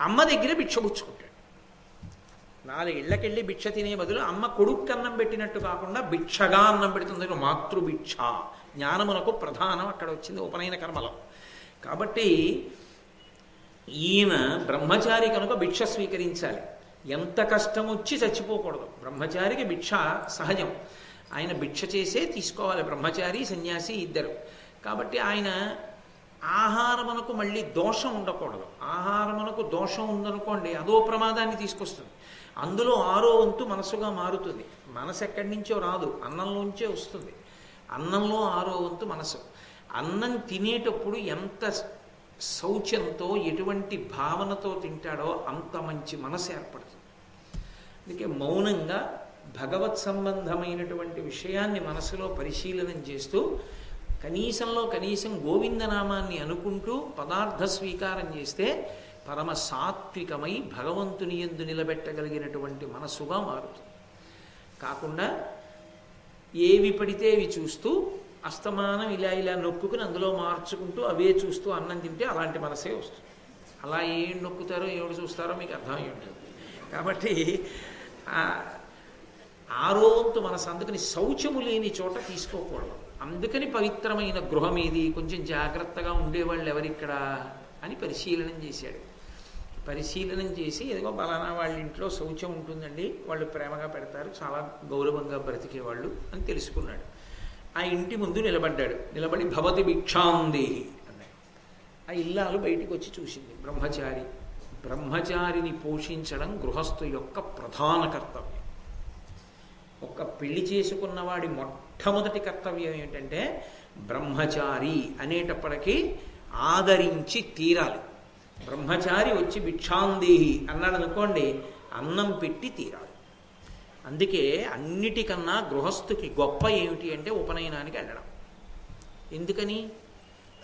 అమ్మ దగ్గర భిక్ష పుచ్చుకుంటాడు. నాలుగు ఇళ్ళకెళ్ళి భిక్ష తినే బదులు అమ్మ కొడుక్కి అన్నం పెట్టినట్టు కాకుండా భిక్షగా అన్నం పెడుతుంది. మాతృభిక్ష. జ్ఞానమునకు ప్రధానం అక్కడ వచ్చింది ఉపనయన కర్మలో. కాబట్టి ఈయన బ్రహ్మచారి కనుక భిక్ష స్వీకరించాలి. ఎంత కష్టం వచ్చి చచ్చిపోకూడదు. బ్రహ్మచారికి భిక్ష సహజం. ఆయన భిక్ష చేసే తీసుకోవాలి. బ్రహ్మచారి సన్యాసి ఇద్దరు. కాబట్టి ఆయన ఆహారమునకు మళ్ళీ దోషం ఉండకూడదు. ఆహారమునకు దోషం ఉందనుకోండి అదో ప్రమాదాన్ని తీసుకొస్తుంది. అందులో ఆరో వంతు మనసుగా మారుతుంది. మనసు ఎక్కడి నుంచో రాదు అన్నంలోంచే వస్తుంది. అన్నంలో ఆరో వంతు మనసు అన్నం తినేటప్పుడు ఎంత శౌచంతో ఎటువంటి భావనతో తింటాడో అంత మంచి మనసు ఏర్పడుతుంది. అందుకే మౌనంగా భగవత్ సంబంధమైనటువంటి విషయాన్ని మనసులో పరిశీలనం చేస్తూ కనీసంలో కనీసం గోవిందనామాన్ని అనుకుంటూ పదార్థ స్వీకారం చేస్తే పరమ సాత్వికమై భగవంతుని ఎందు నిలబెట్టగలిగినటువంటి మనస్సుగా మారుతుంది. కాకుండా ఏవి పడితే అవి చూస్తూ అస్తమానం ఇలా ఇలా నొక్కుని అందులో మార్చుకుంటూ అవే చూస్తూ అన్నం తింటే అలాంటి మనసే వస్తుంది. అలా ఏం నొక్కుతారో ఏడు చూస్తారో మీకు అర్థమై ఉంటుంది కాబట్టి ఆరోంతు మనసు అందుకని శౌచము లేని చోట తీసుకోకూడదు. అందుకని పవిత్రమైన గృహం ఏది కొంచెం జాగ్రత్తగా ఉండేవాళ్ళు ఎవరిక్కడ అని పరిశీలనం చేశాడు. పరిశీలనం చేసి ఏదో బలానా వాళ్ళ ఇంట్లో శౌచం ఉంటుందండి వాళ్ళు ప్రేమగా పెడతారు చాలా గౌరవంగా బ్రతికేవాళ్ళు అని తెలుసుకున్నాడు. ఆ ఇంటి ముందు నిలబడ్డాడు. నిలబడి భవతి భిక్షాందేహి అన్నాడు. ఆ ఇల్లాలు బయటికి వచ్చి చూసింది. బ్రహ్మచారి. బ్రహ్మచారిని పోషించడం గృహస్థు యొక్క ప్రధాన కర్తవ్యం. ఒక్క పెళ్ళి చేసుకున్న వాడి మొట్టమొదటి కర్తవ్యం ఏంటంటే బ్రహ్మచారి అనేటప్పటికీ ఆదరించి తీరాలి. బ్రహ్మచారి వచ్చి భిక్షాందేహి అన్నాడు అనుకోండి అన్నం పెట్టి తీరాలి. అందుకే అన్నిటికన్నా గృహస్థుకి గొప్ప ఏమిటి అంటే ఉపనయనానికి వెళ్ళడం. ఎందుకని?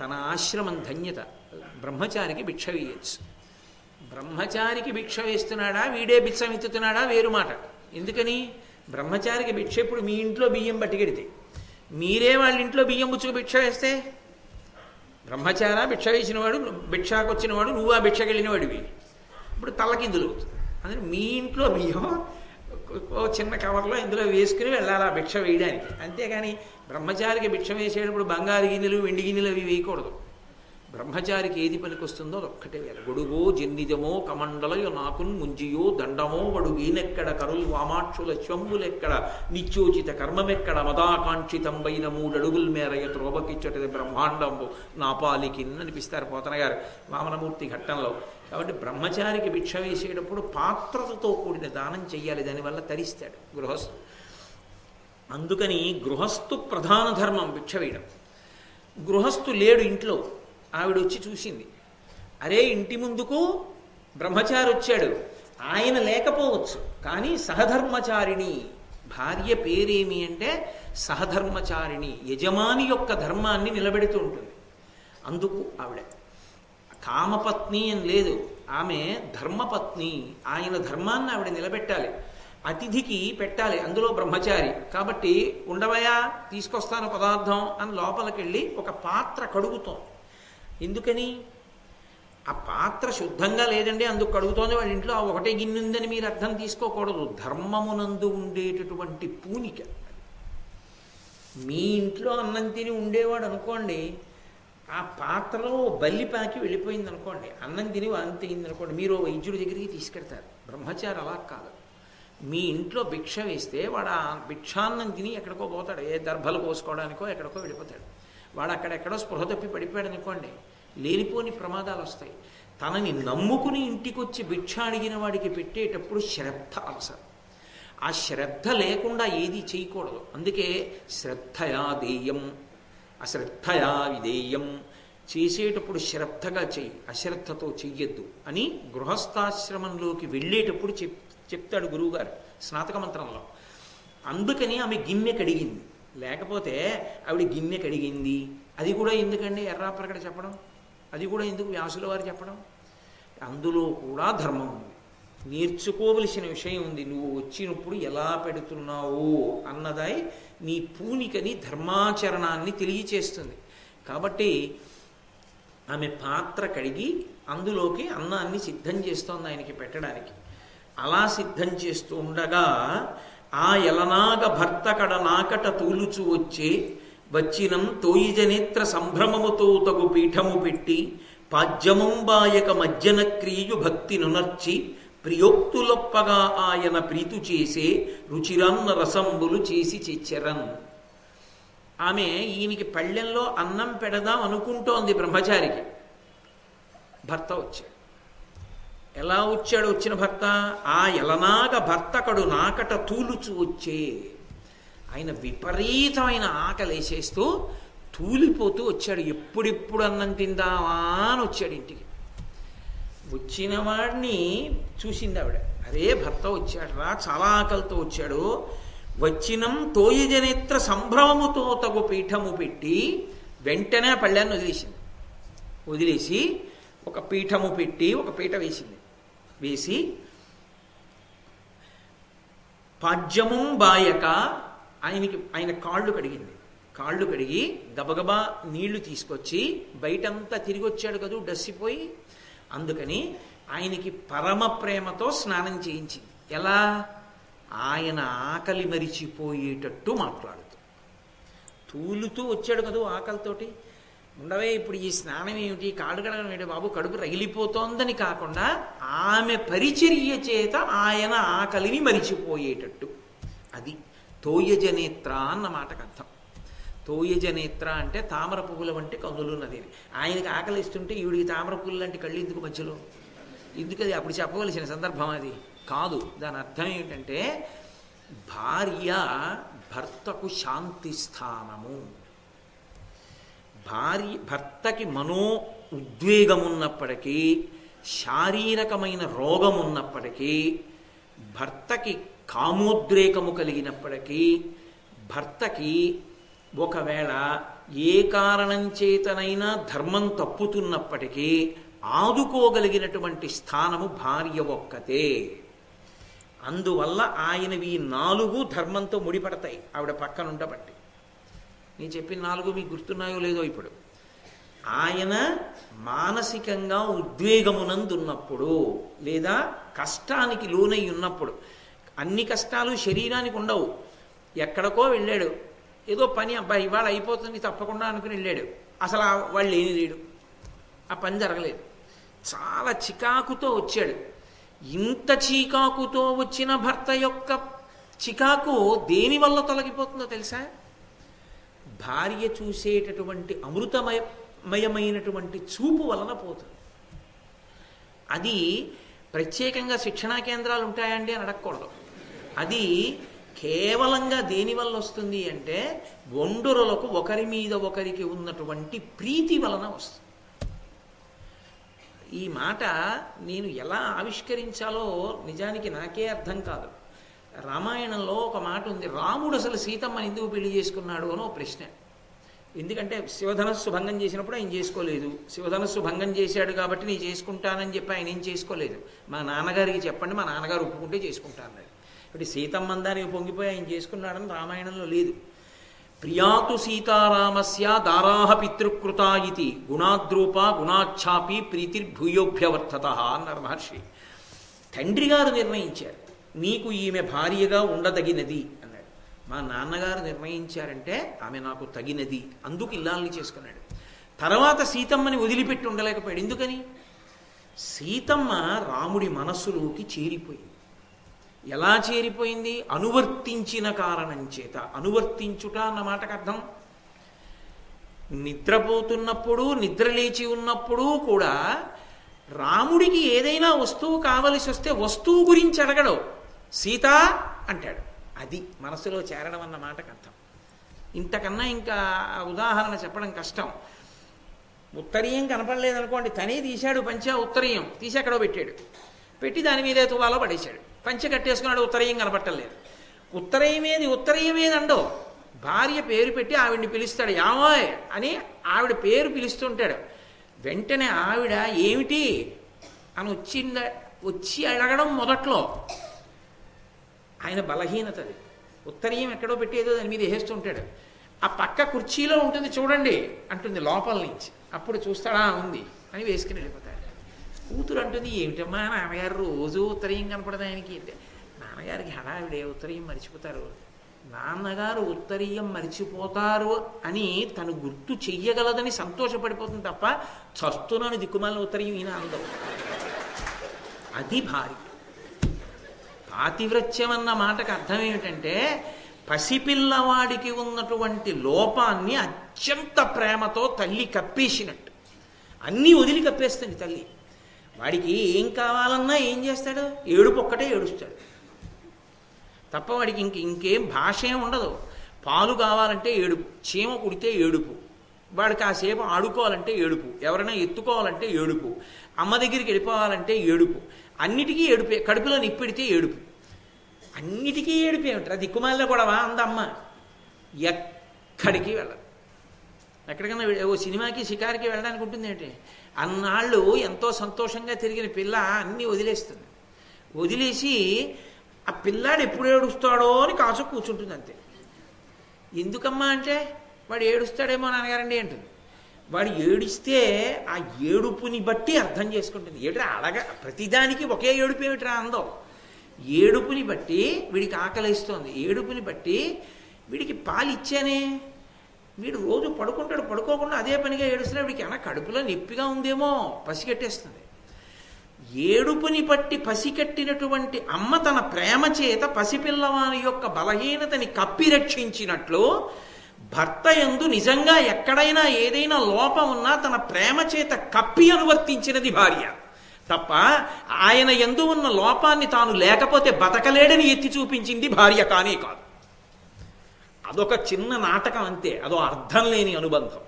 తన ఆశ్రమం ధన్యత. బ్రహ్మచారికి భిక్ష వేయచ్చు. బ్రహ్మచారికి భిక్ష వేస్తున్నాడా? వీడే భిక్ష ఎత్తుతున్నాడా వేరు మాట. ఎందుకని? బ్రహ్మచారికి భిక్ష ఇప్పుడు మీ ఇంట్లో బియ్యం పట్టుకెడితే. మీరే వాళ్ళ ఇంట్లో బియ్యం పుచ్చుకు భిక్ష వేస్తే? బ్రహ్మచార భిక్ష వేసినవాడు భిక్షాకు వచ్చినవాడు నువ్వు ఆ భిక్షకెళ్ళిన వాడివి ఇప్పుడు తలకిందులు అవుతుంది అందుకని మీ ఇంట్లో బియ్యం ఓ చిన్న కవర్లో ఇందులో వేసుకుని వెళ్ళాలి ఆ భిక్ష వేయడానికి. అంతేగాని బ్రహ్మచారికి భిక్ష వేసేటప్పుడు బంగారు గిన్నెలు వెండి గిన్నెలు అవి వేయకూడదు. బ్రహ్మచారికి ఏది పనికొస్తుందో ఒక్కటే వేయాలి గొడుగో జన్నిజమో కమండలయో నాకున్ ముంజియో దండమో వడుగీనెక్కడ కరుల్ వామాక్షుల శంభులెక్కడ నిత్యోచిత కర్మమెక్కడ మదాకాంక్షితంబైన మూడడుగుల మేరయ త్రోబకిచ్చటది బ్రహ్మాండంబు నాపాలికిన్ అనిపిస్తారు పోతన గారు వామనమూర్తి ఘట్టంలో. కాబట్టి బ్రహ్మచారికి భిక్ష వేసేటప్పుడు పాత్రతతో కూడిన దానం చెయ్యాలి దానివల్ల తరిస్తాడు గృహస్థు. అందుకని గృహస్థు ప్రధాన ధర్మం భిక్ష వేయడం. గృహస్థు లేడు ఇంట్లో. ఆవిడ వచ్చి చూసింది. అరే ఇంటి ముందుకు బ్రహ్మచారి వచ్చాడు. ఆయన లేకపోవచ్చు కానీ సహధర్మచారిణి. భార్య పేరేమి అంటే సహధర్మచారిణి యజమాని యొక్క ధర్మాన్ని నిలబెడుతూ ఉంటుంది. అందుకు ఆవిడ కామపత్ని అని లేదు. ఆమె ధర్మపత్ని. ఆయన ధర్మాన్ని ఆవిడ నిలబెట్టాలి. అతిథికి పెట్టాలి అందులో బ్రహ్మచారి. కాబట్టి ఉండవయా తీసుకొస్తాను పదార్థం అని లోపలికెళ్ళి ఒక పాత్ర కడుగుతోంది. ఎందుకని? ఆ పాత్ర శుద్ధంగా లేదండి అందుకు కడుగుతోంది వాళ్ళ ఇంట్లో. ఆ ఒకటే గిన్నె ఉందని మీరు అర్థం తీసుకోకూడదు. ధర్మమునందు ఉండేటటువంటి పూనిక. మీ ఇంట్లో అన్నం తిని ఉండేవాడు అనుకోండి ఆ పాత్రలో బల్లిపాకి వెళ్ళిపోయింది అనుకోండి అన్నం తిని అంతయింది అనుకోండి మీరు వైద్యుడి దగ్గరికి తీసుకెడతారు. బ్రహ్మచారి అలా కాదు. మీ ఇంట్లో భిక్ష వేస్తే వాడు ఆ భిక్షాన్నం తిని ఎక్కడికో పోతాడు. ఏ దర్భలు కోసుకోవడానికో ఎక్కడికో వెళ్ళిపోతాడు. వాడు అక్కడెక్కడో స్పృహ తప్పి పడిపోయాడు అనుకోండి లేనిపోని ప్రమాదాలు వస్తాయి. తనని నమ్ముకుని ఇంటికొచ్చి భిక్ష అడిగిన వాడికి పెట్టేటప్పుడు శ్రద్ధ అవసరం. ఆ శ్రద్ధ లేకుండా ఏది చేయకూడదు. అందుకే శ్రద్ధయా దేయం అశ్రద్ధయా విధేయం. చేసేటప్పుడు శ్రద్ధగా చెయ్యి అశ్రద్ధతో చెయ్యొద్దు అని గృహస్థాశ్రమంలోకి వెళ్ళేటప్పుడు చెప్ చెప్తాడు గురువుగారు స్నాతక మంత్రంలో. అందుకని ఆమె గిన్నె కడిగింది. లేకపోతే ఆవిడ గిన్నె కడిగింది. అది కూడా ఎందుకండి ఎర్రాపరకడ చెప్పడం? అది కూడా ఎందుకు వ్యాసుల వారు చెప్పడం? అందులో కూడా ధర్మం ఉంది. నేర్చుకోవలసిన విషయం ఉంది. నువ్వు వచ్చినప్పుడు ఎలా పెడుతున్నావు అన్నదై నీ పూనికని ధర్మాచరణాన్ని తెలియచేస్తుంది. కాబట్టి ఆమె పాత్ర కడిగి అందులోకి అన్నాన్ని సిద్ధం చేస్తోంది ఆయనకి పెట్టడానికి. అలా సిద్ధం చేస్తూ ఉండగా ఆ ఎలనాగ భర్త కడ నాకట తూలుచు వచ్చే వచ్చినం తోయిజనేత్ర సంభ్రమముతో తగు పీఠము పెట్టి పాజ్యముంబాయక మజ్జన క్రియు భక్తి నునర్చి ప్రియోక్తులొప్పగా ఆయన ప్రీతు చేసే రుచిరన్న రసంబులు చేసి చెచ్చరన్ ఆమె ఈయనకి పళ్ళెంలో అన్నం పెడదాం అనుకుంటోంది బ్రహ్మచారికి. భర్త వచ్చాడు. ఎలా వచ్చాడు వచ్చిన భర్త? ఆ ఎలనాగ భర్తకడు నాకట తూలుచు వచ్చే. ఆయన విపరీతమైన ఆకలేసేస్తూ తూలిపోతూ వచ్చాడు. ఎప్పుడెప్పుడు అన్నం తిందామా అని వచ్చాడు ఇంటికి. వచ్చిన వాడిని చూసింది ఆవిడ. అరే భర్త వచ్చాడు రా చాలా ఆకలితో వచ్చాడు. వచ్చినం తోయజనేత్ర సంభ్రమముతో తగు పీఠము పెట్టి వెంటనే ఆ పళ్ళాన్ని వదిలేసింది. వదిలేసి ఒక పీఠము పెట్టి ఒక పీట వేసింది. వేసి పాడ్యమం బాయక ఆయనకి ఆయన కాళ్ళు కడిగింది. కాళ్ళు కడిగి గబగబా నీళ్ళు తీసుకొచ్చి బయటంతా తిరిగి వచ్చాడు కదూ డస్సిపోయి. అందుకని ఆయనకి పరమ ప్రేమతో స్నానం చేయించింది. ఎలా? ఆయన ఆకలి మరిచిపోయేటట్టు మాట్లాడుతూ. తూలుతూ వచ్చాడు కదూ ఆకలితోటి. ఉండవే ఇప్పుడు ఈ స్నానం ఏమిటి? కాడు కడగడం ఏమిటి? బాబు కడుపు రగిలిపోతోందని కాకుండా ఆమె పరిచర్య చేత ఆయన ఆకలిని మరిచిపోయేటట్టు. అది తోయజనేత్ర అన్న మాటకు అర్థం. తోయజనేత్ర అంటే తామర పువ్వుల వంటి కనులు ఉన్నది. ఆయనకి ఆకలి ఇస్తుంటే ఈవిడికి తామర పువ్వులు లాంటి కళ్ళు ఎందుకు మధ్యలో? ఎందుకు అది అప్పుడు చెప్పవలసిన సందర్భం అది? కాదు. దాని అర్థం ఏమిటంటే భార్య భర్తకు శాంతి స్థానము. భార్య భర్తకి మనో ఉద్వేగం ఉన్నప్పటికీ శారీరకమైన రోగం ఉన్నప్పటికీ భర్తకి కామోద్రేకము కలిగినప్పటికీ భర్తకి ఒకవేళ ఏ కారణం చేతనైనా ధర్మం తప్పుతున్నప్పటికీ ఆదుకోగలిగినటువంటి స్థానము భార్య ఒక్కతే. అందువల్ల ఆయనవి నాలుగు ధర్మంతో ముడిపడతాయి. ఆవిడ పక్కన ఉండబట్టి నేను చెప్పిన నాలుగు మీకు గుర్తున్నాయో లేదో ఇప్పుడు. ఆయన మానసికంగా ఉద్వేగమునందున్నప్పుడు లేదా కష్టానికి లోనై ఉన్నప్పుడు అన్ని కష్టాలు శరీరానికి ఉండవు. ఎక్కడికో వెళ్ళాడు. ఏదో పని అబ్బాయి ఇవాళ అయిపోతుంది తప్పకుండా అనుకుని వెళ్ళాడు. అసలు వాళ్ళు లేని లేడు ఆ పని జరగలేదు. చాలా చికాకుతో వచ్చాడు. ఇంత చీకాకుతో వచ్చిన భర్త యొక్క చికాకు దేని వల్ల తొలగిపోతుందో తెలుసా? భార్య చూసేటటువంటి అమృతమయమయమైనటువంటి చూపు వలన పోతుంది. అది ప్రత్యేకంగా శిక్షణా కేంద్రాలు ఉంటాయండి అని అడగకూడదు. అది కేవలంగా దేని వల్ల వస్తుంది అంటే ఒండురలకు ఒకరి మీద ఒకరికి ఉన్నటువంటి ప్రీతి వలన వస్తుంది. ఈ మాట నేను ఎలా ఆవిష్కరించాలో నిజానికి నాకే అర్థం కాదు. రామాయణంలో ఒక మాట ఉంది రాముడు అసలు సీతమ్మని ఎందుకు పెళ్ళి చేసుకున్నాడు? అని ఒక ప్రశ్న. ఎందుకంటే శివధనస్సు భంగం చేసినప్పుడు ఆయన చేసుకోలేదు. శివధనస్సు భంగం చేశాడు కాబట్టి నేను చేసుకుంటానని చెప్పి ఆయన ఏం చేసుకోలేదు. మా నాన్నగారికి చెప్పండి మా నాన్నగారు ఒప్పుకుంటే చేసుకుంటాను ఇప్పుడు సీతమ్మందానికి పొంగిపోయి ఆయన చేసుకున్నాడని రామాయణంలో లేదు. ప్రియాతు సీతారామస్య దారాహ పితృకృత ఇది గుణాద్రూప గుణాఛాపి ప్రీతిర్భూయోభ్యవర్తత అన్నారు మహర్షి. తండ్రి గారు నిర్ణయించారు. నీకు ఈమె భార్యగా ఉండదగినది అన్నాడు. మా నాన్నగారు నిర్ణయించారంటే ఆమె నాకు తగినది. అందుకు ఇల్లాలని చేసుకున్నాడు. తర్వాత సీతమ్మని వదిలిపెట్టి ఉండలేకపోయాడు. ఎందుకని? సీతమ్మ రాముడి మనస్సులోకి చేరిపోయింది. ఎలా చేరిపోయింది? అనువర్తించిన కారణం చేత. అనువర్తించుట అన్న మాటకు అర్థం? నిద్రపోతున్నప్పుడు నిద్ర లేచి ఉన్నప్పుడు కూడా రాముడికి ఏదైనా వస్తువు కావలసి వస్తే వస్తువు గురించి అడగడు. సీత అంటాడు. అది మనసులో చేరడం అన్న మాటకు అర్థం. ఇంతకన్నా ఇంకా ఉదాహరణ చెప్పడం కష్టం. ఉత్తరీయం కనపడలేదనుకోండి తనే తీశాడు పంచ ఉత్తరీయం. తీసి ఎక్కడో పెట్టాడు. పెట్టి దాని మీద తువాలో పడేశాడు. పంచ కట్టేసుకున్నాడు ఉత్తరీయం కనపట్టలేదు ఉత్తరయమేది ఉత్తరయమేది అండో? భార్య పేరు పెట్టి ఆవిడ్ని పిలుస్తాడు. యామోయ్ అని ఆవిడ పేరు పిలుస్తుంటాడు. వెంటనే ఆవిడ ఏమిటి? అని వచ్చింద వచ్చి అడగడం మొదట్లో ఆయన బలహీనత అది ఉత్తరీయం ఎక్కడో పెట్టేదో దాని మీద వేస్తుంటాడు ఆ పక్క కుర్చీలో ఉంటుంది చూడండి అంటుంది లోపల నుంచి. అప్పుడు చూస్తాడా? ఉంది అని వేసుకుని వెళ్ళిపోతాడు. కూతురు అంటుంది ఏమిటమ్మా నాన్నగారు రోజు ఉత్తరీయం కనపడదు ఆయనకి. అంటే నాన్నగారికి హడావిడే ఉత్తరీయం మర్చిపోతారు. నాన్నగారు ఉత్తరీయం మర్చిపోతారు అని తను గుర్తు చెయ్యగలదని సంతోషపడిపోతుంది తప్ప చస్తున్నాను దిక్కుమాలిన ఉత్తరీయం ఈయన అందం. అది భార్య పాతివ్రత్యం అన్న మాటకు అర్థం ఏమిటంటే పసిపిల్లవాడికి ఉన్నటువంటి లోపాన్ని అత్యంత ప్రేమతో తల్లి కప్పేసినట్టు. అన్నీ వదిలి కప్పేస్తుంది తల్లి. వాడికి ఏం కావాలన్నా ఏం చేస్తాడు? ఏడుపు ఒక్కటే ఏడుస్తాడు. తప్ప వాడికి ఇంక ఇంకేం భాష ఉండదు. పాలు కావాలంటే ఏడుపు చీమ కుడితే ఏడుపు వాడు కాసేపు ఆడుకోవాలంటే ఏడుపు ఎవరైనా ఎత్తుకోవాలంటే ఏడుపు అమ్మ దగ్గరికి వెళ్ళిపోవాలంటే ఏడుపు అన్నిటికీ ఏడుపే కడుపులో నిప్పెడితే ఏడుపు. అన్నిటికీ ఏడిపే ఉంటారు అది దిక్కుమాలిన గొడవ అందమ్మ. ఎక్కడికి వెళ్ళదు ఎక్కడికైనా ఓ సినిమాకి షికారికి వెళ్ళడానికి ఉంటుంది ఏంటి? అన్నాళ్ళు ఎంతో సంతోషంగా తిరిగిన పిల్ల అన్నీ వదిలేస్తుంది. వదిలేసి ఆ పిల్లాడు ఎప్పుడు ఏడుస్తాడో అని కాసు కూర్చుంటుంది అంతే. ఎందుకమ్మా అంటే వాడు ఏడుస్తాడేమో నాన్నగారండి అంటుంది. వాడు ఏడిస్తే ఆ ఏడుపుని బట్టి అర్థం చేసుకుంటుంది. ఏడు అడగ ప్రతిదానికి ఒకే ఏడుపు ఏమిట్రా అందం. ఏడుపుని బట్టి వీడికి ఆకలిస్తోంది. ఏడుపుని బట్టి వీడికి పాలు ఇచ్చానే. వీడు రోజు పడుకుంటాడు పడుకోకుండా అదే పనిగా ఏడుస్తున్నాడు. వీడికి అన్న కడుపులో నొప్పిగా ఉందేమో పసిగట్టేస్తుంది. ఏడుపుని పట్టి పసికట్టినటువంటి అమ్మ తన ప్రేమ చేత పసిపిల్లవాని యొక్క బలహీనతని కప్పి రక్షించినట్లు భర్త ఎందు నిజంగా ఎక్కడైనా ఏదైనా లోపం ఉన్నా తన ప్రేమ చేత కప్పి అనువర్తించినది భార్య. తప్ప ఆయన ఎందు ఉన్న లోపాన్ని తాను లేకపోతే బతకలేడని ఎత్తి చూపించింది భార్య కానీ కాదు. అదొక చిన్న నాటకం అంతే అదో అర్థం లేని అనుబంధం.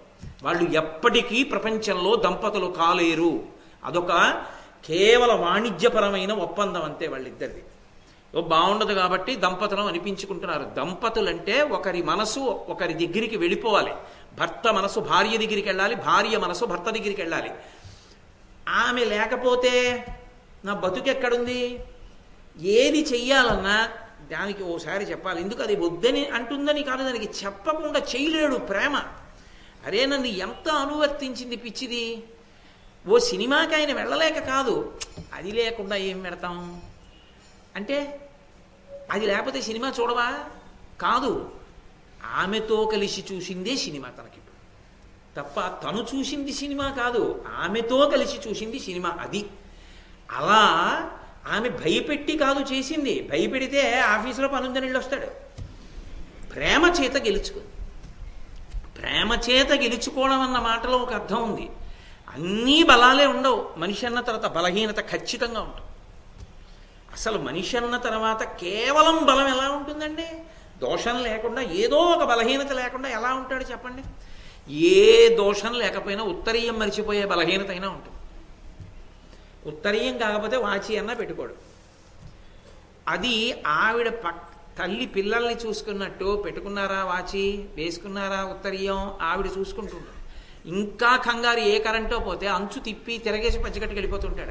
వాళ్ళు ఎప్పటికీ ప్రపంచంలో దంపతులు కాలేరు. అదొక కేవల వాణిజ్యపరమైన ఒప్పందం అంతే వాళ్ళిద్దరిది. ఓ బాగుండదు కాబట్టి దంపతులం అనిపించుకుంటున్నారు. దంపతులంటే ఒకరి మనసు ఒకరి దగ్గరికి వెళ్ళిపోవాలి. భర్త మనసు భార్య దగ్గరికి వెళ్ళాలి భార్య మనసు భర్త దగ్గరికి వెళ్ళాలి. ఆమె లేకపోతే నా బతుకెక్కడుంది? ఏది చెయ్యాలన్నా దానికి ఓసారి చెప్పాలి. ఎందుకు అది వద్దని అంటుందని కాదు దానికి చెప్పకుండా చేయలేడు ప్రేమ. అరే నన్ను ఎంత అనువర్తించింది పిచ్చిది? ఓ సినిమాకి ఆయన వెళ్ళలేక కాదు. అది లేకుండా ఏం పెడతాం? అంటే అది లేకపోతే సినిమా చూడవా? కాదు. ఆమెతో కలిసి చూసిందే సినిమా తనకి తప్ప తను చూసింది సినిమా కాదు. ఆమెతో కలిసి చూసింది సినిమా అది. అలా ఆమె భయపెట్టి కాదు చేసింది. భయపెడితే ఆఫీసులో పనుందని వెళ్ళి వస్తాడు. ప్రేమ చేత గెలుచుకుంది. ప్రేమ చేత గెలుచుకోవడం అన్న మాటలో ఒక అర్థం ఉంది. అన్నీ బలాలే ఉండవు. మనిషి అన్న తర్వాత బలహీనత ఖచ్చితంగా ఉంటుంది. అసలు మనిషి అన్న తర్వాత కేవలం బలం ఎలా ఉంటుందండి? దోషం లేకుండా ఏదో ఒక బలహీనత లేకుండా ఎలా ఉంటాడు చెప్పండి? ఏ దోషం లేకపోయినా ఉత్తరీయం మరిచిపోయే బలహీనత అయినా ఉంటుంది. ఉత్తరీయం కాకపోతే వాచి అన్నా పెట్టుకోడు. అది ఆవిడ పక్ తల్లి పిల్లల్ని చూసుకున్నట్టు పెట్టుకున్నారా వాచి? వేసుకున్నారా ఉత్తరీయం? ఆవిడ చూసుకుంటుంటాడు ఇంకా కంగారు ఏ కరెంటో పోతే అంచు తిప్పి తిరగేసి పంచకట్టుకు వెళ్ళిపోతుంటాడు.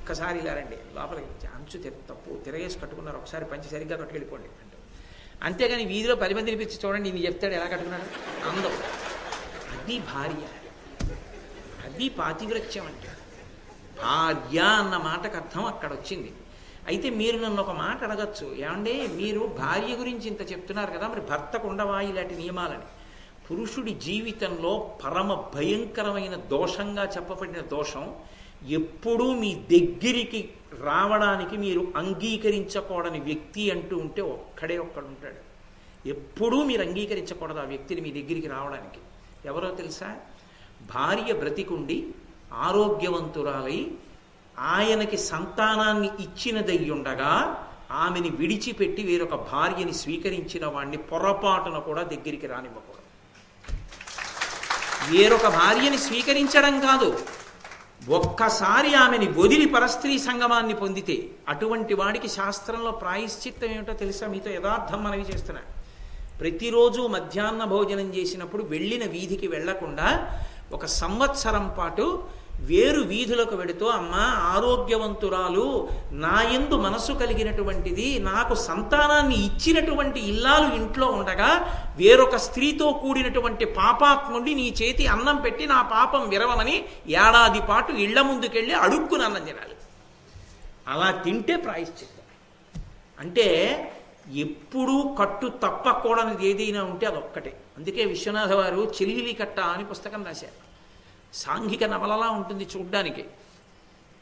ఒక్కసారి ఇలా రండి లోపలికి అంచు తప్పు తిరగేసి కట్టుకున్నారు ఒకసారి పంచి సరిగ్గా కట్టుకెళ్ళిపోండి అంటే అంతేగాని వీధిలో పది మంది పిలిచి చూడండి నేను చెప్తాడు ఎలా కట్టుకున్నాడు. అందం. అది భార్య. అది పాతివ్రత్యం అంటే భార్య అన్న మాటకు అర్థం అక్కడ వచ్చింది అయితే మీరు నన్ను ఒక మాట అడగచ్చు. ఏమంటే మీరు భార్య గురించి ఇంత చెప్తున్నారు కదా మరి భర్తకు ఉండవా ఇలాంటి నియమాలని? పురుషుడి జీవితంలో పరమ భయంకరమైన దోషంగా చెప్పబడిన దోషం ఎప్పుడూ మీ దగ్గరికి రావడానికి మీరు అంగీకరించకూడని వ్యక్తి అంటూ ఉంటే ఒక్కడే ఒక్కడు ఉంటాడు. ఎప్పుడూ మీరు అంగీకరించకూడదు ఆ వ్యక్తిని మీ దగ్గరికి రావడానికి. ఎవరో తెలుసా? భార్య బ్రతికుండి ఆరోగ్యవంతురాలై ఆయనకి సంతానాన్ని ఇచ్చినదయ్యుండగా ఆమెని విడిచిపెట్టి వేరొక భార్యని స్వీకరించిన వాడిని పొరపాటున కూడా దగ్గరికి రానివ్వకూడదు. వేరొక భార్యని స్వీకరించడం కాదు. ఒక్కసారి ఆమెని వదిలి పరస్త్రీ సంగమాన్ని పొందితే అటువంటి వాడికి శాస్త్రంలో ప్రాయశ్చిత్తం ఏమిటో తెలుసా? మీతో యథార్థం మనవి చేస్తున్నా. ప్రతిరోజు మధ్యాహ్న భోజనం చేసినప్పుడు వెళ్ళిన వీధికి వెళ్ళకుండా ఒక సంవత్సరం పాటు వేరు వీధులకు వెడుతూ అమ్మ ఆరోగ్యవంతురాలు నా ఎందు మనసు కలిగినటువంటిది నాకు సంతానాన్ని ఇచ్చినటువంటి ఇల్లాలు ఇంట్లో ఉండగా వేరొక స్త్రీతో కూడినటువంటి పాపాత్ముండి నీ చేతి అన్నం పెట్టి నా పాపం విరవమని ఏడాది పాటు ఇళ్ళ ముందుకెళ్ళి అడుక్కుని అన్నం తినాలి. అలా తింటే ప్రాయశ్చిత్తం. అంటే ఎప్పుడూ కట్టు తప్పకూడనిది ఏదైనా ఉంటే అదొక్కటే. అందుకే విశ్వనాథ వారు చెల్లిలి కట్ట అని పుస్తకం రాశారు. సాంఘిక నవలలా ఉంటుంది చూడ్డానికి.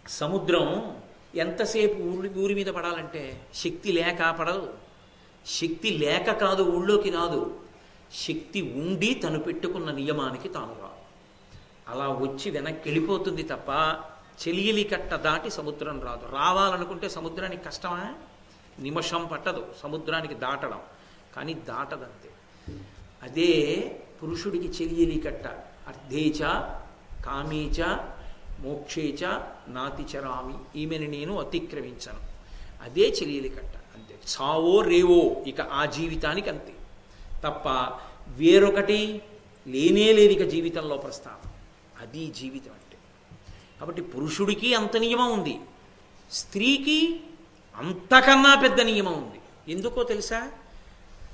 సముద్రం ఎంతసేపు ఊరి ఊరి మీద పడాలంటే శక్తి లేక పడదు. శక్తి లేక కాదు ఊళ్ళోకి రాదు. శక్తి ఉండి తను పెట్టుకున్న నియమానికి తాను రాదు. అలా వచ్చి వెనక్కి వెళ్ళిపోతుంది తప్ప చెలియలి కట్ట దాటి సముద్రం రాదు. రావాలనుకుంటే సముద్రానికి కష్టమా? నిమిషం పట్టదు సముద్రానికి దాటడం. కానీ దాటదంతే. అదే పురుషుడికి చెలియలి కట్ట. అర్ధేచ కామేచ మోక్షేచ నాతిచరామి ఈమెను నేను అతిక్రమించను. అదే చెలియలి కట్ట అంతే. సావో రేవో. ఇక ఆ జీవితానికి అంతే తప్ప వేరొకటి లేనే లేదు ఇక జీవితంలో ప్రస్తావం అది జీవితం అంటే. కాబట్టి పురుషుడికి అంత నియమం ఉంది. స్త్రీకి అంతకన్నా పెద్ద నియమం ఉంది. ఎందుకో తెలుసా?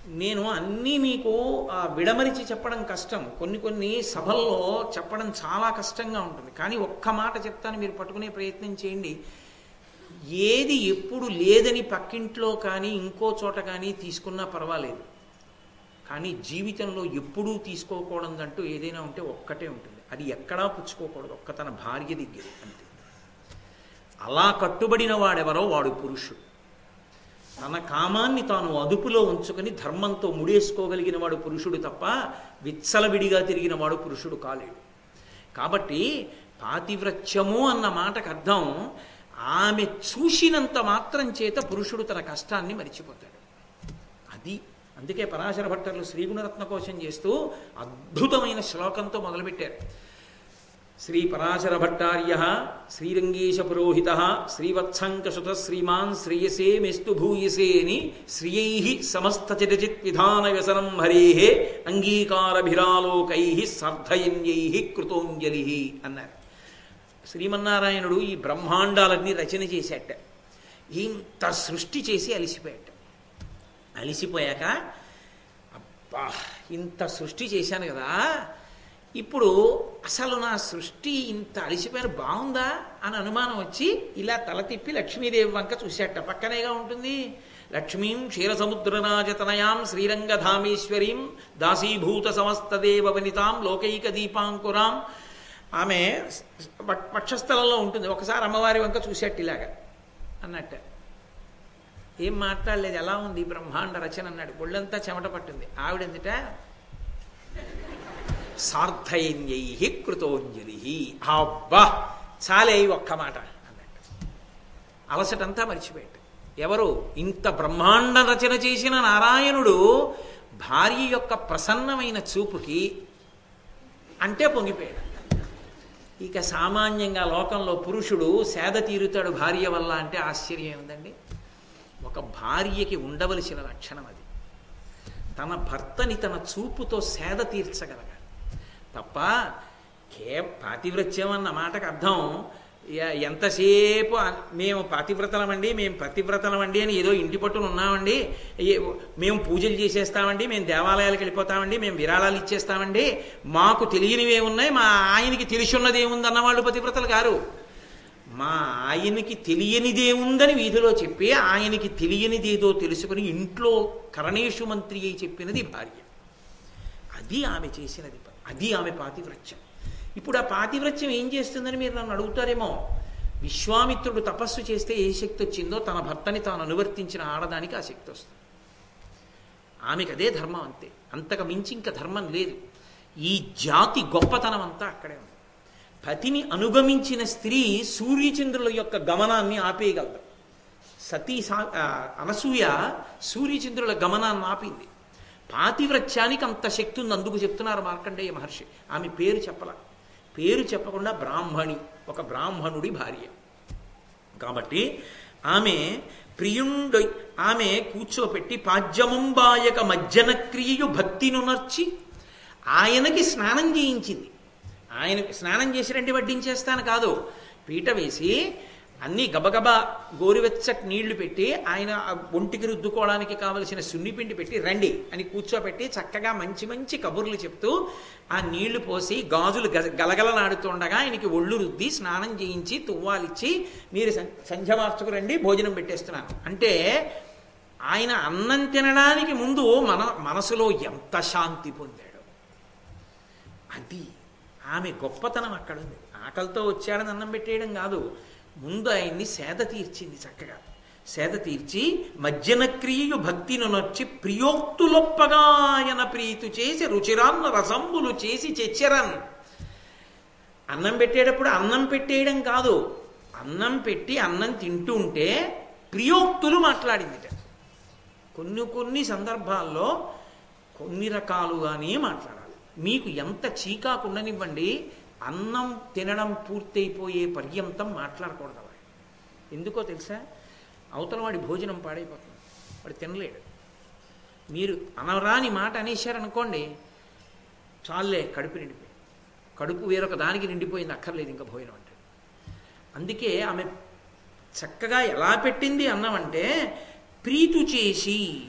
నేను అన్నీ మీకు ఆ, విడమరిచి చెప్పడం కష్టం. కొన్ని కొన్ని సభల్లో చెప్పడం చాలా కష్టంగా ఉంటుంది. కానీ ఒక్క మాట చెప్తాను మీరు పట్టుకునే ప్రయత్నం చేయండి. ఏది ఎప్పుడు లేదని పక్కింట్లో కానీ ఇంకో చోట కానీ తీసుకున్నా పర్వాలేదు. కానీ జీవితంలో ఎప్పుడూ తీసుకోకూడదంటూ ఏదైనా ఉంటే ఒక్కటే ఉంటుంది. అది ఎక్కడా పుచ్చుకోకూడదు. ఒక్క తన భార్య దగ్గర అంతే. అలా కట్టుబడిన వాడెవరో వాడు పురుషుడు. తన కామాన్ని తాను అదుపులో ఉంచుకొని ధర్మంతో ముడేసుకోగలిగిన వాడు పురుషుడు తప్ప విచ్చలవిడిగా తిరిగిన వాడు పురుషుడు కాలేడు. కాబట్టి పాతివ్రత్యము అన్న మాటకు అర్థం ఆమె చూసినంత మాత్రం చేత పురుషుడు తన కష్టాన్ని మరిచిపోతాడు. అది అందుకే పరాశర భట్టర్లు శ్రీగుణరత్న కోసం చేస్తూ అద్భుతమైన శ్లోకంతో మొదలుపెట్టారు. శ్రీ పరాశర భట్టార్య శ్రీరంగేశ పురోహిత శ్రీవత్సంకసుత శ్రీమాన్ శ్రేయసే మెస్తు భూయసే అని శ్రియై సమస్త చిరచిత్ విధాన వ్యసనం హరే అంగీకారభిరాలోకై సర్ధయన్యై కృతోంజలి అన్నారు. శ్రీమన్నారాయణుడు ఈ బ్రహ్మాండాలన్నీ రచన చేశాట. ఇంత సృష్టి చేసి అలిసిపోయాట. అలిసిపోయాక అబ్బా ఇంత సృష్టి చేశాను కదా ఇప్పుడు అసలు నా సృష్టి ఇంత అలిసిపోయిన బాగుందా అని అనుమానం వచ్చి ఇలా తల తిప్పి లక్ష్మీదేవి వంక చూసేట. పక్కనేగా ఉంటుంది. లక్ష్మీం క్షీరసముద్రనాజతనయాం శ్రీరంగధామేశ్వరీం దాసీభూత సమస్తదేవ వనితాం లోకైక దీపాంకురాం. ఆమె పక్షస్థలంలో వక్షస్థలంలో ఉంటుంది. ఒకసారి అమ్మవారి వంక చూసేట్టు ఇలాగా అన్నట్ట. ఏం మాట్లాడలేదు. ఎలా ఉంది బ్రహ్మాండ రచన అన్నాడు. ఒళ్ళంతా చెమట పట్టింది. ఆవిడెందుట? సార్థైన్యై కృతోంజలి అబ్బా! చాలే ఒక్క మాట అన్నట్టు. అలసటంతా మర్చిపోయాడు. ఎవరు? ఇంత బ్రహ్మాండ రచన చేసిన నారాయణుడు భార్య యొక్క ప్రసన్నమైన చూపుకి అంటే పొంగిపోయాడు. ఇక సామాన్యంగా లోకంలో పురుషుడు సేద తీరుతాడు భార్య వల్ల అంటే ఆశ్చర్యం ఏముందండి? ఒక భార్యకి ఉండవలసిన లక్షణం అది. తన భర్తని తన చూపుతో సేద తీర్చగలగాలి. తప్ప కే పాతివ్రత్యం అన్న మాటకు అర్థం. ఎంతసేపు మేము పాతివ్రతలమండి మేము పతివ్రతలమండి అని ఏదో ఇంటి పట్టును ఉన్నామండి. మేము పూజలు చేసేస్తామండి మేము దేవాలయాలకు వెళ్ళిపోతామండి మేము విరాళాలు ఇచ్చేస్తామండి. మాకు తెలియనివే ఉన్నాయి మా ఆయనకి తెలిసి ఉన్నది ఏముంది అన్నవాళ్ళు పతివ్రతలు గారు మా ఆయనకి తెలియనిదేముందని వీధిలో చెప్పి ఆయనకి తెలియనిదేదో తెలుసుకుని ఇంట్లో కరణేషు మంత్రి అయి చెప్పినది భార్య. అది ఆమె చేసినది. అది ఆమె పాతివ్రత్యం. ఇప్పుడు ఆ పాతివ్రత్యం ఏం చేస్తుందని మీరు నన్ను అడుగుతారేమో? విశ్వామిత్రుడు తపస్సు చేస్తే ఏ శక్తి వచ్చిందో తన భర్తని తాను అనువర్తించిన ఆడదానికి ఆ శక్తి వస్తుంది. ఆమెకు అదే ధర్మం అంతే. అంతకు మించి ఇంకా ధర్మం లేదు. ఈ జాతి గొప్పతనం అంతా అక్కడే ఉంది. పతిని అనుగమించిన స్త్రీ సూర్యచంద్రుల యొక్క గమనాన్ని ఆపేయగలదు. సతీ సా అనసూయ సూర్యచంద్రుల గమనాన్ని ఆపింది. పాతివ్రత్యానికి అంత శక్తి ఉంది అందుకు చెప్తున్నారు మార్కండేయ మహర్షి. ఆమె పేరు చెప్పల. పేరు చెప్పకుండా బ్రాహ్మణి ఒక బ్రాహ్మణుడి భార్య. కాబట్టి ఆమె ప్రియుండు ఆమె కూర్చోపెట్టి పాద్యముంబాయక మజ్జన క్రియయు భక్తినునర్చి ఆయనకి స్నానం చేయించింది. ఆయన స్నానం చేసి రండి వడ్డించేస్తాను కాదు. పీట వేసి అన్నీ గబగబా గోరువెచ్చటి నీళ్ళు పెట్టి ఆయన ఒంటికి రుద్దుకోవడానికి కావలసిన సున్నిపిండి పెట్టి రండి అని కూర్చోబెట్టి చక్కగా మంచి మంచి కబుర్లు చెప్తూ ఆ నీళ్ళు పోసి గాజులు గజ గలగలలాడుతుండగా ఆయనకి ఒళ్ళు రుద్ది స్నానం చేయించి తువ్వాలిచ్చి మీరు సంధ్య మార్చుకు రండి భోజనం పెట్టేస్తున్నాను. అంటే ఆయన అన్నం తినడానికి ముందు మన మనసులో ఎంత శాంతి పొందాడు. అది ఆమె గొప్పతనం అక్కడ ఉంది ఆకలితో వచ్చాడని అన్నం పెట్టేయడం కాదు. ముందు ఆయన్ని సేద తీర్చింది చక్కగా. సేద తీర్చి మజ్జన క్రియు భక్తిను నొచ్చి ప్రియోక్తులొప్పగాయన ప్రీతు చేసి రుచిరాన్న రసంబులు చేసి చెచ్చరన్. అన్నం పెట్టేటప్పుడు అన్నం పెట్టేయడం కాదు అన్నం పెట్టి అన్నం తింటూ ఉంటే ప్రియోక్తులు మాట్లాడింది కొన్ని కొన్ని సందర్భాల్లో కొన్ని రకాలుగానే మాట్లాడాలి. మీకు ఎంత చీకాకుండనివ్వండి అన్నం తినడం పూర్తయిపోయే పర్యంతం మాట్లాడకూడదు అలా ఎందుకో తెలుసా? అవతల వాడి భోజనం పాడైపోతుంది. వాడు తినలేడు. మీరు అనరాని మాట అనేశారనుకోండి చాలే కడుపు నిండిపోయి కడుపు వేరొక దానికి నిండిపోయింది అక్కర్లేదు ఇంకా భోజనం అంటే. అందుకే ఆమె చక్కగా ఎలా పెట్టింది అన్నమంటే ప్రీతు చేసి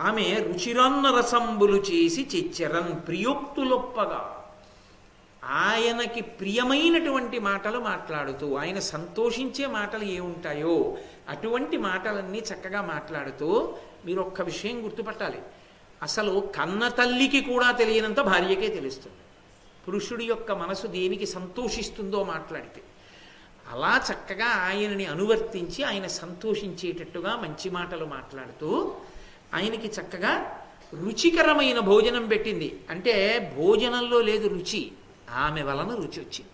ఆమె రుచిరన్న రసంబులు చేసి చెచ్చరన్ ప్రియోక్తులొప్పగా. ఆయనకి ప్రియమైనటువంటి మాటలు మాట్లాడుతూ ఆయన సంతోషించే మాటలు ఏముంటాయో అటువంటి మాటలన్నీ చక్కగా మాట్లాడుతూ మీరు ఒక్క విషయం గుర్తుపట్టాలి. అసలు కన్న తల్లికి కూడా తెలియనంత భార్యకే తెలుస్తుంది. పురుషుడి యొక్క మనసు దేనికి సంతోషిస్తుందో మాట్లాడితే. అలా చక్కగా ఆయనని అనువర్తించి ఆయన సంతోషించేటట్టుగా మంచి మాటలు మాట్లాడుతూ ఆయనకి చక్కగా రుచికరమైన భోజనం పెట్టింది. అంటే భోజనంలో లేదు రుచి. ఆమె వలన రుచి వచ్చింది.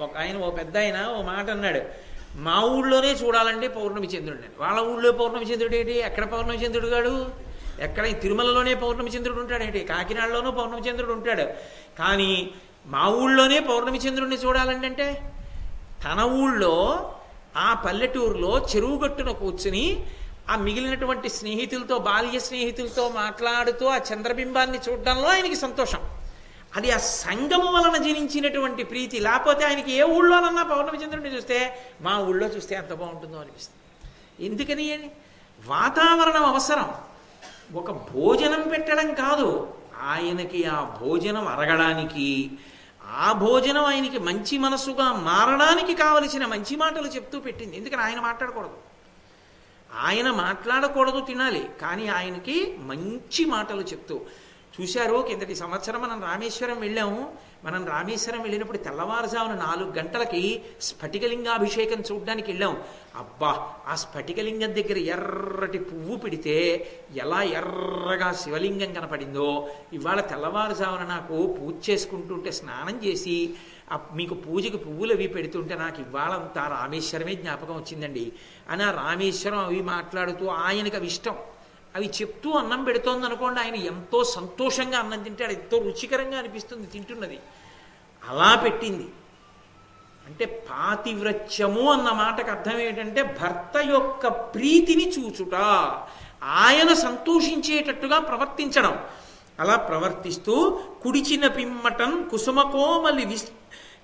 ఒక ఆయన ఓ పెద్ద ఆయన ఓ మాట అన్నాడు మా ఊళ్ళోనే చూడాలంటే పౌర్ణమి చంద్రుడు అని వాళ్ళ ఊళ్ళో పౌర్ణమి చంద్రుడు ఏంటి? ఎక్కడ పౌర్ణమి చంద్రుడు గాడు? ఎక్కడ తిరుమలలోనే పౌర్ణమి చంద్రుడు ఉంటాడేంటి కాకినాడలోనూ పౌర్ణమి చంద్రుడు ఉంటాడు. కానీ మా ఊళ్ళోనే పౌర్ణమి చంద్రుడిని చూడాలంటే అంటే తన ఊళ్ళో ఆ పల్లెటూరులో చెరువు గట్టున కూర్చుని ఆ మిగిలినటువంటి స్నేహితులతో బాల్య స్నేహితులతో మాట్లాడుతూ ఆ చంద్రబింబాన్ని చూడడంలో ఆయనకి సంతోషం. అది ఆ సంగము వలన జనించినటువంటి ప్రీతి. లేకపోతే ఆయనకి ఏ ఊళ్ళోనన్నా పౌర్ణమి చంద్రుడిని చూస్తే మా ఊళ్ళో చూస్తే ఎంత బాగుంటుందో అనిపిస్తుంది. ఎందుకని వాతావరణం అవసరం. ఒక భోజనం పెట్టడం కాదు. ఆయనకి ఆ భోజనం అరగడానికి ఆ భోజనం ఆయనకి మంచి మనసుగా మారడానికి కావలసిన మంచి మాటలు చెప్తూ పెట్టింది. ఎందుకని? ఆయన మాట్లాడకూడదు. ఆయన మాట్లాడకూడదు తినాలి. కానీ ఆయనకి మంచి మాటలు చెప్తూ చూశారు కిందటి సంవత్సరం మనం రామేశ్వరం వెళ్ళాము. మనం రామేశ్వరం వెళ్ళినప్పుడు తెల్లవారుజామున నాలుగు గంటలకి స్ఫటికలింగాభిషేకం చూడడానికి వెళ్ళాం. అబ్బా ఆ స్ఫటికలింగం దగ్గర ఎర్రటి పువ్వు పెడితే ఎలా ఎర్రగా శివలింగం కనపడిందో. ఇవాళ తెల్లవారుజామున నాకు పూజ చేసుకుంటుంటే స్నానం చేసి మీకు పూజకి పువ్వులు అవి పెడుతుంటే నాకు ఇవాళంతా రామేశ్వరమే జ్ఞాపకం వచ్చిందండి. అని ఆ రామేశ్వరం అవి మాట్లాడుతూ ఆయనకు అవి ఇష్టం. అవి చెప్తూ అన్నం పెడుతోంది అనుకోండి ఆయన ఎంతో సంతోషంగా అన్నం తింటాడు ఎంతో రుచికరంగా అనిపిస్తుంది తింటున్నది. అలా పెట్టింది. అంటే పాతివ్రత్యము అన్న మాటకు అర్థం ఏంటంటే భర్త యొక్క ప్రీతిని చూచుట ఆయన సంతోషించేటట్టుగా ప్రవర్తించడం. అలా ప్రవర్తిస్తూ కుడిచిన పిమ్మటం కుసుమకోమలి విస్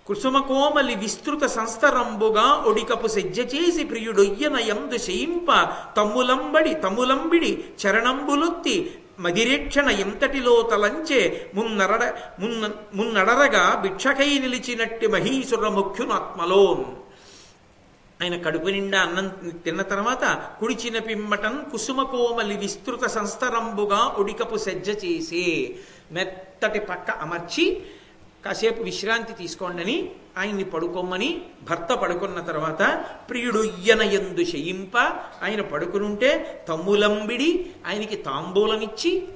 కుసుమకోమలి విస్తృత సంస్తరంబుగా ఒడికపు సెజ్జ చేసి ప్రియుడొయ్యన ఎందు శయింప తమ్ములంబడి తమ్ములంబిడి చరణంబులొత్తి మదిరేక్షణ ఎంతటిలో తలంచే మున్నరడ మున్న మున్నడరగా భిక్షకై నిలిచినట్టి మహీసుర ముఖ్యునాత్మలో ఆయన కడుపు నిండా అన్నం తిన్న తర్వాత కుడిచిన పిమ్మటం కుసుమ కోమలి విస్తృత సంస్తరంబుగా ఉడికపు సజ్జ చేసి మెత్తటి పక్క అమర్చి కాసేపు విశ్రాంతి తీసుకోండని ఆయన్ని పడుకోమని భర్త పడుకున్న తర్వాత ప్రియుడుయ్యన ఎందు శయింప ఆయన పడుకునుంటే తమ్ములంబిడి ఆయనకి తాంబూలమిచ్చి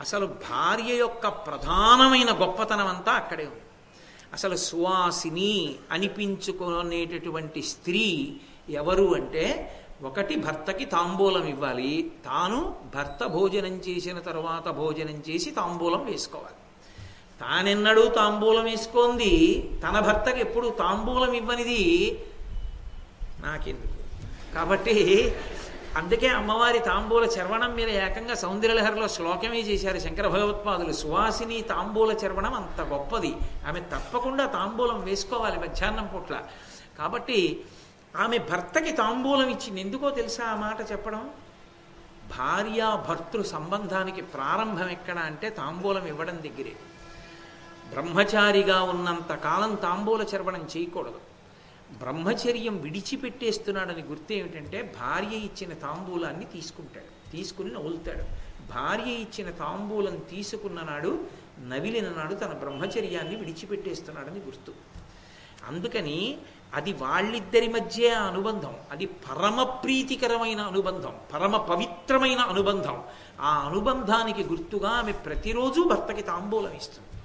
అసలు భార్య యొక్క ప్రధానమైన గొప్పతనం అంతా అక్కడే ఉంది. అసలు సువాసిని అనిపించుకునేటటువంటి స్త్రీ ఎవరు అంటే ఒకటి భర్తకి తాంబూలం ఇవ్వాలి తాను భర్త భోజనం చేసిన తర్వాత భోజనం చేసి తాంబూలం వేసుకోవాలి. తానెన్నడూ తాంబూలం వేసుకోంది తన భర్తకి ఎప్పుడు తాంబూలం ఇవ్వనిది నాకెందుకు? కాబట్టి అందుకే అమ్మవారి తాంబూల చర్వణం మీద ఏకంగా సౌందర్యలహరిలో శ్లోకమే చేశారు శంకర భగవత్పాదులు. సువాసిని తాంబూల చర్వణం అంత గొప్పది. ఆమె తప్పకుండా తాంబూలం వేసుకోవాలి మధ్యాహ్నం పూట్ల. కాబట్టి ఆమె భర్తకి తాంబూలం ఇచ్చింది ఎందుకో తెలుసా ఆ మాట చెప్పడం? భార్యాభర్తృ సంబంధానికి ప్రారంభం ఎక్కడ అంటే తాంబూలం ఇవ్వడం దగ్గరే. బ్రహ్మచారిగా ఉన్నంత కాలం తాంబూల చర్వణం చేయకూడదు. బ్రహ్మచర్యం విడిచిపెట్టేస్తున్నాడని గుర్తు ఏమిటంటే భార్య ఇచ్చిన తాంబూలాన్ని తీసుకుంటాడు తీసుకుని నవ్వులుతాడు. భార్య ఇచ్చిన తాంబూలం తీసుకున్న నాడు నవిలిన నాడు తన బ్రహ్మచర్యాన్ని విడిచిపెట్టేస్తున్నాడని గుర్తు. అందుకని అది వాళ్ళిద్దరి మధ్య అనుబంధం. అది పరమ ప్రీతికరమైన అనుబంధం పరమ పవిత్రమైన అనుబంధం. ఆ అనుబంధానికి గుర్తుగా ఆమె ప్రతిరోజు భర్తకి తాంబూలం ఇస్తుంది.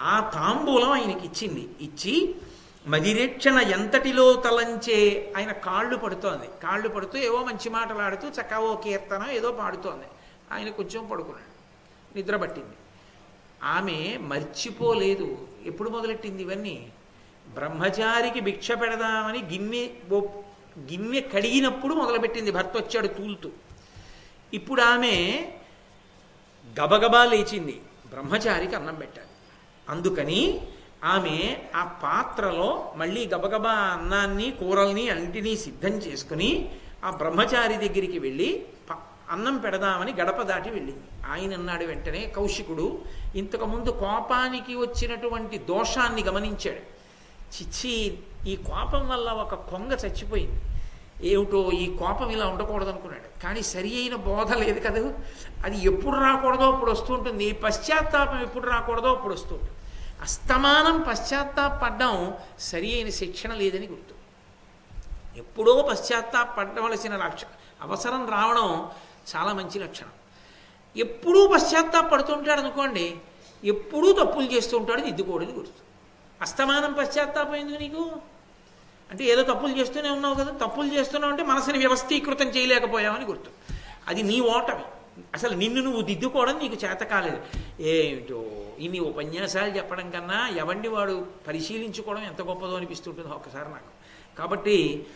ఆ తాంబూలం ఆయనకి ఇచ్చింది. ఇచ్చి మదిరేక్షణ ఎంతటిలో తలంచే ఆయన కాళ్ళు పడుతోంది. కాళ్ళు పడుతూ ఏవో మంచి మాటలాడుతూ ఓ కీర్తనం ఏదో పాడుతోంది. ఆయన కొంచెం పడుకున్నాడు. నిద్ర పట్టింది. ఆమె మర్చిపోలేదు. ఎప్పుడు మొదలెట్టింది ఇవన్నీ? బ్రహ్మచారికి భిక్ష పెడదామని గిన్నె గిన్నె కడిగినప్పుడు మొదలుపెట్టింది. భర్త వచ్చాడు తూలుతూ. ఇప్పుడు ఆమె గబగబా లేచింది. బ్రహ్మచారికి అన్నం పెట్టాలి. అందుకని ఆమె ఆ పాత్రలో మళ్ళీ గబగబా అన్నాన్ని కూరల్ని అంటిని సిద్ధం చేసుకుని ఆ బ్రహ్మచారి దగ్గరికి వెళ్ళి అన్నం పెడదామని గడప దాటి వెళ్ళింది. ఆయన అన్నాడు వెంటనే కౌశికుడు ఇంతకుముందు కోపానికి వచ్చినటువంటి దోషాన్ని గమనించాడు. చిచ్చి ఈ కోపం వల్ల ఒక కొంగ చచ్చిపోయింది. ఏమిటో ఈ కోపం ఇలా ఉండకూడదు అనుకున్నాడు కానీ సరి అయిన బోధ లేదు కదా. అది ఎప్పుడు రాకూడదో అప్పుడు వస్తుంటుంది ఈ పశ్చాత్తాపం ఎప్పుడు రాకూడదో అప్పుడు వస్తుంటుంది అస్తమానం పశ్చాత్తాపడ్డం సరి అయిన శిక్షణ లేదని గుర్తు. ఎప్పుడో పశ్చాత్తాపడవలసిన లక్ష అవసరం రావడం చాలా మంచి లక్షణం. ఎప్పుడూ పశ్చాత్తాపడుతుంటాడు అనుకోండి ఎప్పుడూ తప్పులు చేస్తూ ఉంటాడు దిద్దుకోడని గుర్తు. అస్తమానం పశ్చాత్తాపం ఎందుకు నీకు? అంటే ఏదో తప్పులు చేస్తూనే ఉన్నావు కదా తప్పులు చేస్తున్నావు అంటే మనసుని వ్యవస్థీకృతం చేయలేకపోయావని గుర్తు. అది నీ ఓటమి. అసలు నిన్ను నువ్వు దిద్దుకోవడం నీకు చేత కాలేదు. ఏమిటో ఇన్ని ఉపన్యాసాలు చెప్పడం కన్నా ఎవండి వాడు పరిశీలించుకోవడం ఎంత గొప్పదో అనిపిస్తుంటుందో ఒకసారి నాకు. కాబట్టి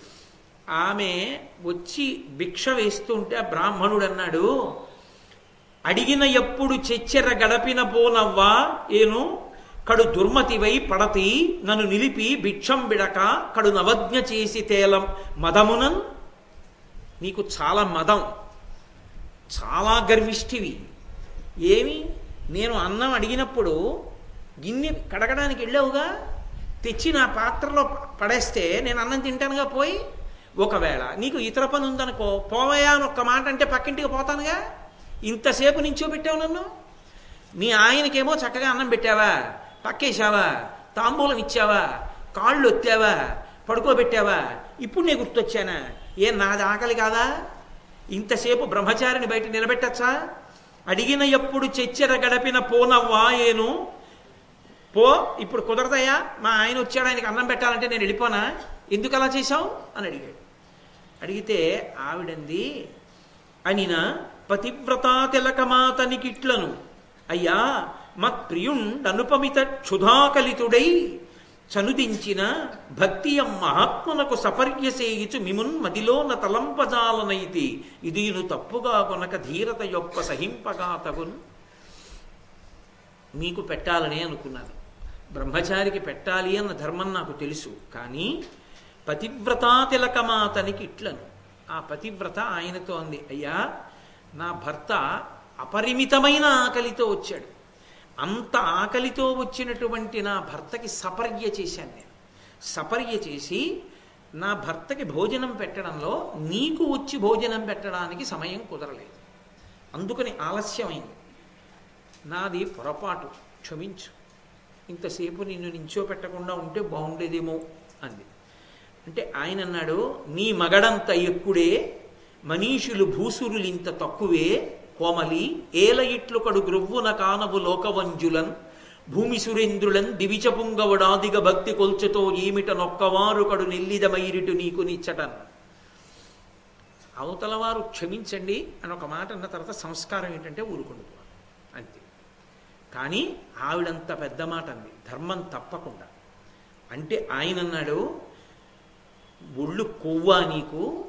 ఆమె వచ్చి భిక్ష వేస్తుంటే ఆ బ్రాహ్మణుడు అన్నాడు అడిగిన ఎప్పుడు చెచ్చెర గడపిన పోనవ్వా ఏను? కడు దుర్మతివై పడతి నన్ను నిలిపి భిక్షం బిడక కడు నవజ్ఞ చేసి తేలం మదమునన్. నీకు చాలా మదం చాలా గర్విష్ఠివి. ఏమి? నేను అన్నం అడిగినప్పుడు గిన్నె కడగడానికి వెళ్ళావుగా? తెచ్చి నా పాత్రలో పడేస్తే నేను అన్నం తింటానుగా పోయి? ఒకవేళ నీకు ఇతర పని ఉందనుకో పోవయా అని ఒక్క మాట అంటే పక్కింటికి పోతానుగా? ఇంతసేపు నించో పెట్టావు నన్ను? మీ ఆయనకేమో చక్కగా అన్నం పెట్టావా? పక్కేశావా? తాంబూలం ఇచ్చావా? కాళ్ళు ఒత్తావా? పడుకోబెట్టావా? ఇప్పుడు నేను గుర్తొచ్చానా? ఏం నాది ఆకలి కాదా? ఇంతసేపు బ్రహ్మచారిని బయట నిలబెట్టచ్చా? అడిగిన ఎప్పుడు చెచ్చెర గడపిన పోనవ్వా ఏను? పో ఇప్పుడు కుదరదయ్యా. మా ఆయన వచ్చాడు ఆయనకి అన్నం పెట్టాలంటే నేను వెళ్ళిపోనా? ఎందుకు అలా చేశావు? అని అడిగాడు. అడిగితే ఆవిడంది అనిన పతివ్రతా తిలకమాతనికిట్లను అయ్యా మత్ప్రియుండనుపమిత క్షుధాకలితుడై. చనుదించిన భక్తియం మహాత్మునకు సపర్యసేయిచు మిమున్ మదిలోన తలంపజాలనైతి ఇదిను తప్పుగా కొనక ధీరత యొక్క సహింపగా తగును. మీకు పెట్టాలనే అనుకున్నాను బ్రహ్మచారికి పెట్టాలి అన్న ధర్మం నాకు తెలుసు. కానీ పతివ్రతాతిలకమాతనికి ఇట్లను. ఆ పతివ్రత ఆయనతో అంది. అయ్యా నా భర్త అపరిమితమైన ఆకలితో వచ్చాడు. అంత ఆకలితో వచ్చినటువంటి నా భర్తకి సపర్య చేశాను నేను. సపర్య చేసి నా భర్తకి భోజనం పెట్టడంలో నీకు వచ్చి భోజనం పెట్టడానికి సమయం కుదరలేదు. అందుకని ఆలస్యమైంది. నాది పొరపాటు క్షమించు. ఇంతసేపు నిన్ను నించో పెట్టకుండా ఉంటే బాగుండేదేమో అంది. అంటే ఆయన అన్నాడు నీ మగడంత ఎక్కుడే మనీషులు భూసురులు ఇంత తక్కువే కోమలి ఏల ఇట్లు కడు గ్రొవ్వున కానవు లోకవంజులన్ భూమి సురేంద్రులన్ దివిచ పుంగవుడాదిగ భక్తి కొల్చుతో ఏమిట నొక్కవారు కడు నెల్లిదమైరిటు నీకు నిచ్చటన్. అవతల వారు క్షమించండి అని ఒక మాట అన్న తర్వాత సంస్కారం ఏంటంటే ఊరుకుండు అంతే. కానీ ఆవిడంత పెద్ద మాట అంది. ధర్మం తప్పకుండా. అంటే ఆయన అన్నాడు ఒళ్ళు కొవ్వా నీకు?